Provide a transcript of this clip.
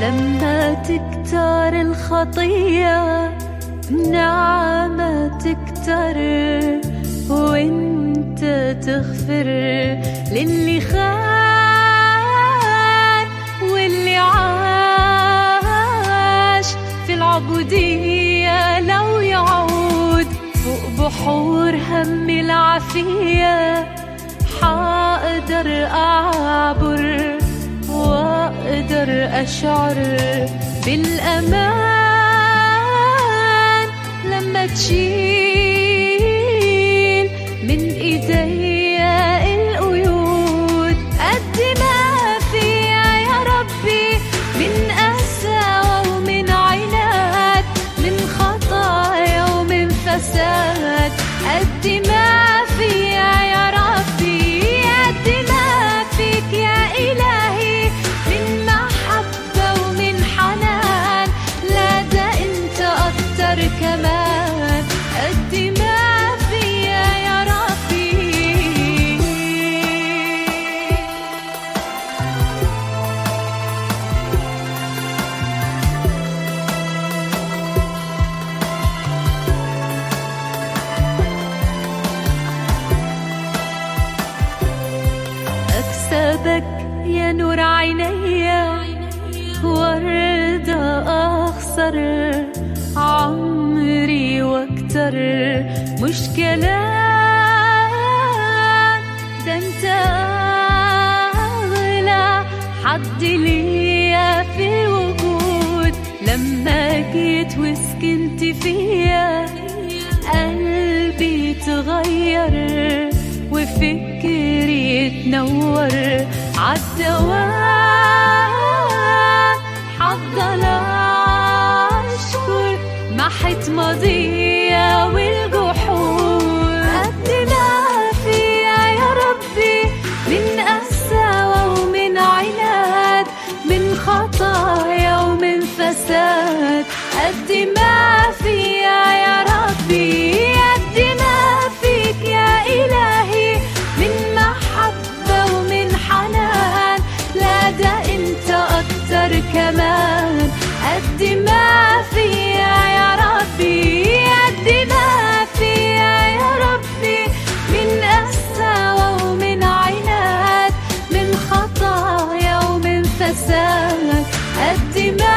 لما تكتر الخطية نعمة تكتر. تغفر للي خان واللي عاش في العبودية لو يعود فوق بحور هم العافية حقدر أعبر وأقدر أشعر بالأمان. أكسبك يا نور عيني وردة عمري وأكتر مش كلام ده انت أغلى حد ليا في الوجود لما جيت وسكنت فيا قلبي تغير وفكري يتنور عالدوام خطايا ومن فساد. قد ما فيا يا ربي قد ما فيك يا إلهي. من محبة ومن حنان لا ده أنت أكتر كمان. قد ما فيا يا ربي قد ما فيك Settime.